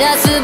休